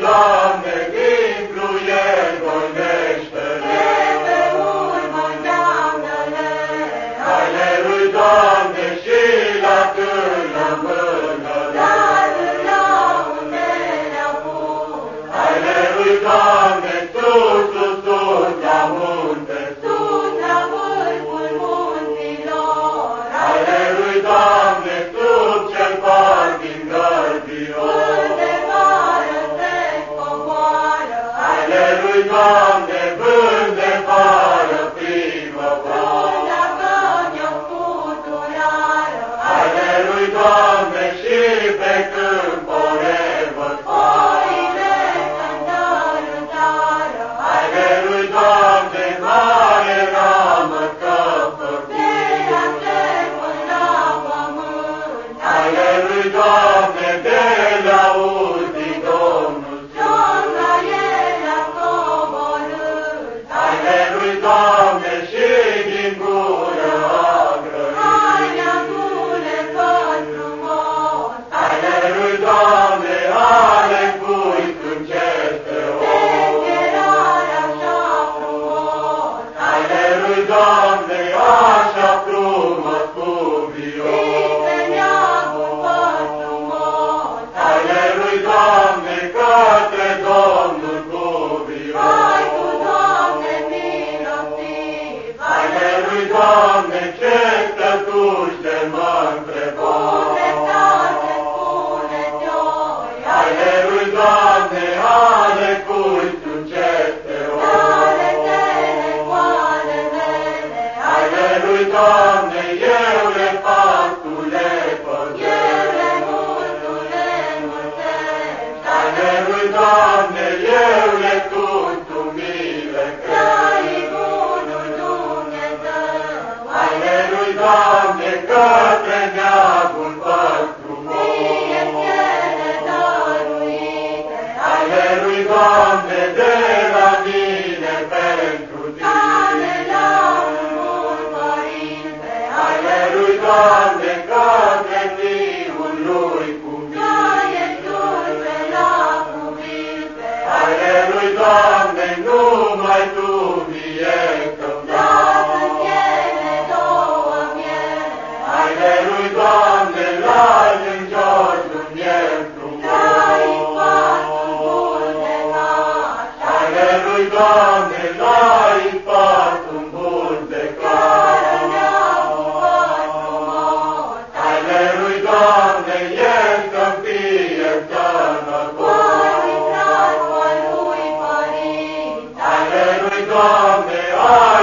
Doamne, Ale Doamne și din gură Hai agrăit. acule fă frumos, Ale lui Doamne, ale cui câncete o. Îngerarea așa frumos, Ale lui Doamne, lui Doamne, eu le fac, tu le păzești. Ele multule mulțești, Ale lui Doamne, eu le tun, tu mi le Trai crezi. bunul Dumnezeu, Ale lui Doamne, către Doamne, către Fiul lui cu Ca mine. ești dulce la cuvinte, Ale lui Doamne, numai Tu mie să-mi Lasă-ți dai. ele două miele, Ale lui Doamne, la înjor un miel Trai frumos. pasul bun de caș, Ale lui Doamne, Doamne, iertă fiecare Părinte, lui Părinte, ale lui Doamne, ai